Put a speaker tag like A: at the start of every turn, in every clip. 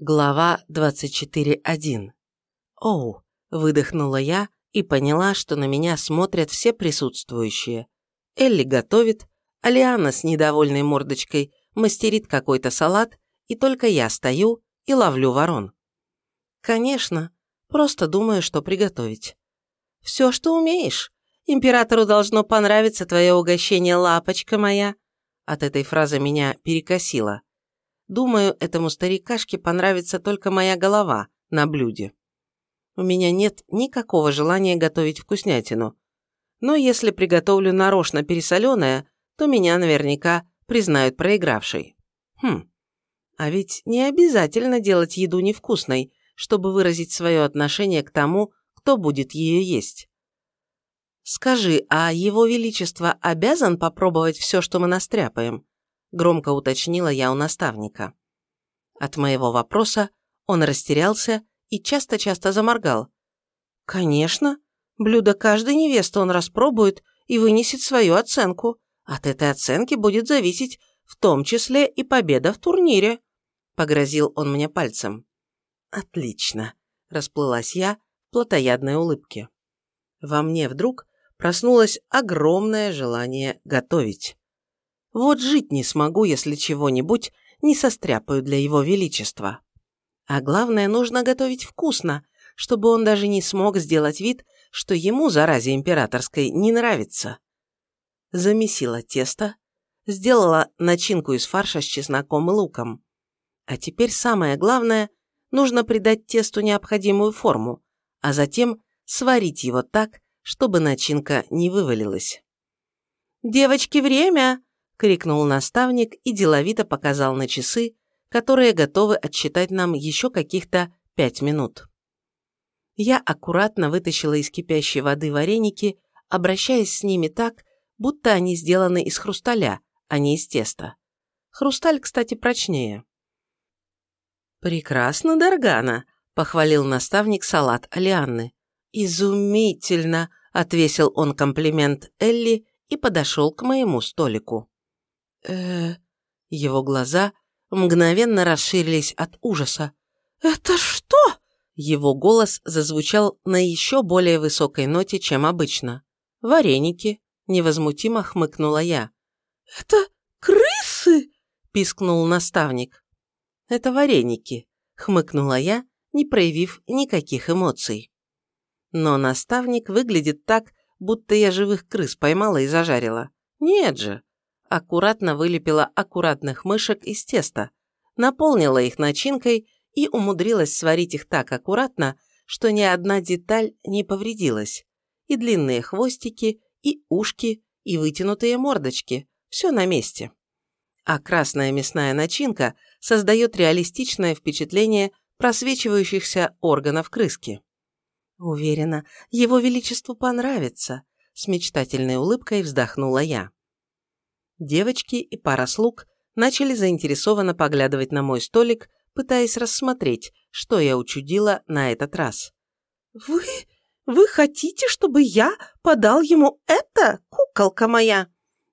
A: Глава 24.1. Оу, выдохнула я и поняла, что на меня смотрят все присутствующие. Элли готовит, Алиана с недовольной мордочкой мастерит какой-то салат, и только я стою и ловлю ворон. Конечно, просто думаю, что приготовить. Все, что умеешь. Императору должно понравиться твое угощение, лапочка моя. От этой фразы меня перекосило. Думаю, этому старикашке понравится только моя голова на блюде. У меня нет никакого желания готовить вкуснятину. Но если приготовлю нарочно пересоленое, то меня наверняка признают проигравшей. Хм. А ведь не обязательно делать еду невкусной, чтобы выразить свое отношение к тому, кто будет ее есть. Скажи, а его величество обязан попробовать все, что мы настряпаем? Громко уточнила я у наставника. От моего вопроса он растерялся и часто-часто заморгал. «Конечно. Блюдо каждой невесты он распробует и вынесет свою оценку. От этой оценки будет зависеть в том числе и победа в турнире», – погрозил он мне пальцем. «Отлично», – расплылась я в плотоядной улыбке. Во мне вдруг проснулось огромное желание готовить. Вот жить не смогу, если чего-нибудь не состряпаю для его величества. А главное, нужно готовить вкусно, чтобы он даже не смог сделать вид, что ему, заразе императорской, не нравится. Замесила тесто, сделала начинку из фарша с чесноком и луком. А теперь самое главное, нужно придать тесту необходимую форму, а затем сварить его так, чтобы начинка не вывалилась. «Девочки, время!» – крикнул наставник и деловито показал на часы, которые готовы отсчитать нам еще каких-то пять минут. Я аккуратно вытащила из кипящей воды вареники, обращаясь с ними так, будто они сделаны из хрусталя, а не из теста. Хрусталь, кстати, прочнее. «Прекрасно, Даргана», – похвалил наставник салат Алианны. «Изумительно!» – отвесил он комплимент Элли и подошел к моему столику э Его глаза мгновенно расширились от ужаса. «Это что?» Его голос зазвучал на еще более высокой ноте, чем обычно. «Вареники», – невозмутимо хмыкнула я.
B: «Это крысы?»
A: – пискнул наставник. «Это вареники», – хмыкнула я, не проявив никаких эмоций. Но наставник выглядит так, будто я живых крыс поймала и зажарила. Нет же, аккуратно вылепила аккуратных мышек из теста, наполнила их начинкой и умудрилась сварить их так аккуратно, что ни одна деталь не повредилась. И длинные хвостики, и ушки, и вытянутые мордочки. Все на месте. А красная мясная начинка создает реалистичное впечатление просвечивающихся органов крыски. Уверена, его величеству понравится, с мечтательной улыбкой вздохнула я. Девочки и пара слуг начали заинтересованно поглядывать на мой столик, пытаясь рассмотреть, что я учудила на этот раз.
B: «Вы... вы хотите, чтобы я подал ему это, куколка моя?»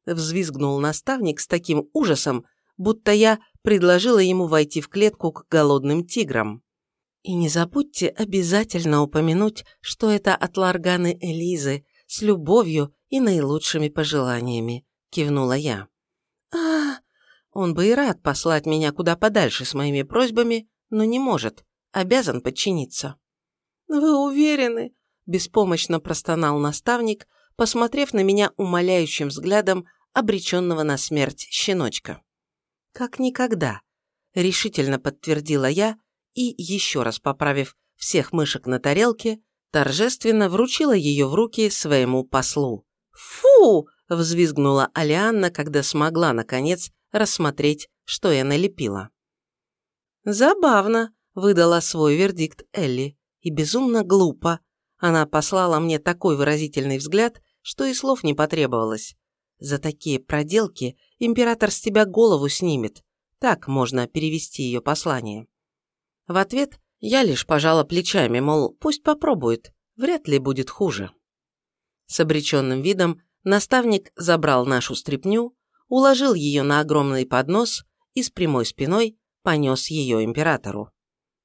A: Взвизгнул наставник с таким ужасом, будто я предложила ему войти в клетку к голодным тиграм. И не забудьте обязательно упомянуть, что это от Ларганы Элизы с любовью и наилучшими пожеланиями кивнула я. а Он бы и рад послать меня куда подальше с моими просьбами, но не может, обязан подчиниться.
B: «Вы уверены?»
A: – беспомощно простонал наставник, посмотрев на меня умоляющим взглядом обреченного на смерть щеночка. «Как никогда», – решительно подтвердила я и, еще раз поправив всех мышек на тарелке, торжественно вручила ее в руки своему послу.
B: «Фу!»
A: – взвизгнула Алианна, когда смогла, наконец, рассмотреть, что я налепила. «Забавно», – выдала свой вердикт Элли, – «и безумно глупо. Она послала мне такой выразительный взгляд, что и слов не потребовалось. За такие проделки император с тебя голову снимет. Так можно перевести ее послание». В ответ я лишь пожала плечами, мол, пусть попробует, вряд ли будет хуже. С обреченным видом Наставник забрал нашу стряпню, уложил ее на огромный поднос и с прямой спиной понес ее императору.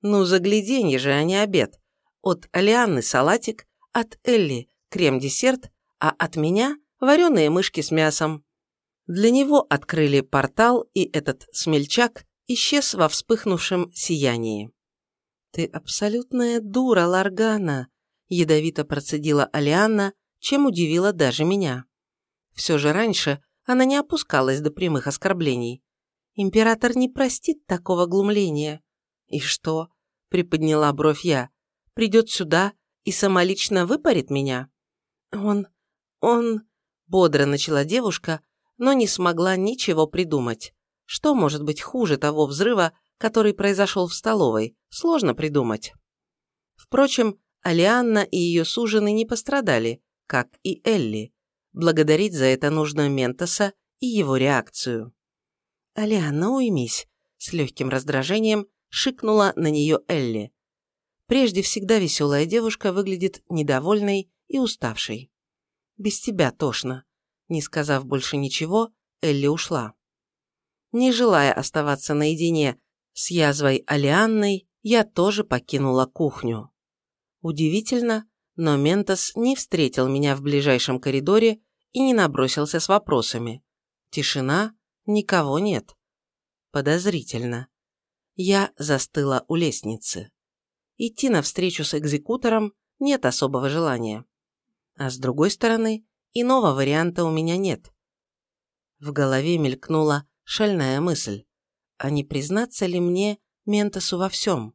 A: Ну, загляденье же, а не обед. От Алианны салатик, от Элли крем-десерт, а от меня вареные мышки с мясом. Для него открыли портал, и этот смельчак исчез во вспыхнувшем сиянии. «Ты абсолютная дура, Ларгана», – ядовито процедила Алианна, чем удивила даже меня. Все же раньше она не опускалась до прямых оскорблений. Император не простит такого глумления. «И что?» – приподняла бровь я. «Придет сюда и самолично выпарит меня?» «Он... он...» – бодро начала девушка, но не смогла ничего придумать. Что может быть хуже того взрыва, который произошел в столовой, сложно придумать. Впрочем, Алианна и ее сужены не пострадали, как и Элли. Благодарить за это нужно Ментоса и его реакцию. «Алианна, уймись», – с легким раздражением шикнула на нее Элли. Прежде всегда веселая девушка выглядит недовольной и уставшей. «Без тебя тошно». Не сказав больше ничего, Элли ушла. Не желая оставаться наедине с язвой Алианной, я тоже покинула кухню. Удивительно, но Ментос не встретил меня в ближайшем коридоре и не набросился с вопросами. Тишина, никого нет. Подозрительно. Я застыла у лестницы. Идти навстречу с экзекутором нет особого желания. А с другой стороны, иного варианта у меня нет. В голове мелькнула шальная мысль а не признаться ли мне Ментосу во всем?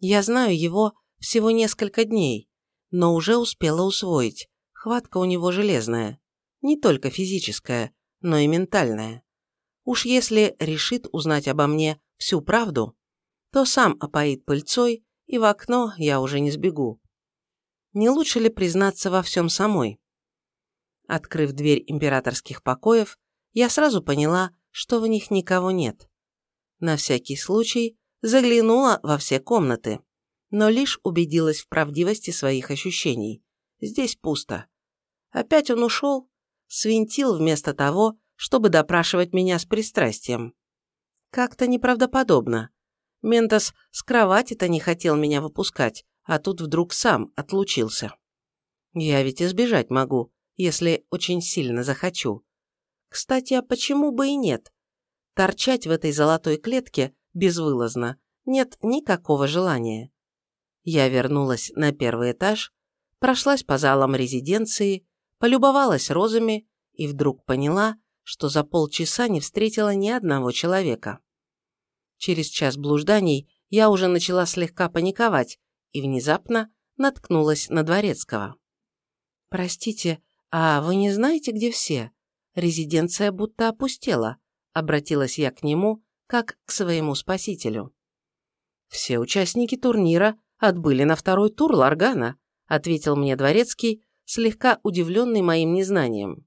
A: Я знаю его всего несколько дней, но уже успела усвоить. Хватка у него железная. Не только физическая, но и ментальная. Уж если решит узнать обо мне всю правду, то сам опоит пыльцой, и в окно я уже не сбегу. Не лучше ли признаться во всем самой? Открыв дверь императорских покоев, я сразу поняла, что в них никого нет. На всякий случай заглянула во все комнаты, но лишь убедилась в правдивости своих ощущений. Здесь пусто. Опять он ушел, свинтил вместо того, чтобы допрашивать меня с пристрастием. Как-то неправдоподобно. Ментос с кровати-то не хотел меня выпускать, а тут вдруг сам отлучился. Я ведь избежать могу, если очень сильно захочу. Кстати, а почему бы и нет? Торчать в этой золотой клетке безвылазно нет никакого желания. Я вернулась на первый этаж, прошлась по залам резиденции, полюбовалась розами и вдруг поняла, что за полчаса не встретила ни одного человека. Через час блужданий я уже начала слегка паниковать и внезапно наткнулась на Дворецкого. «Простите, а вы не знаете, где все? Резиденция будто опустела», обратилась я к нему, как к своему спасителю. «Все участники турнира отбыли на второй тур Ларгана», ответил мне Дворецкий, слегка удивленный моим незнанием.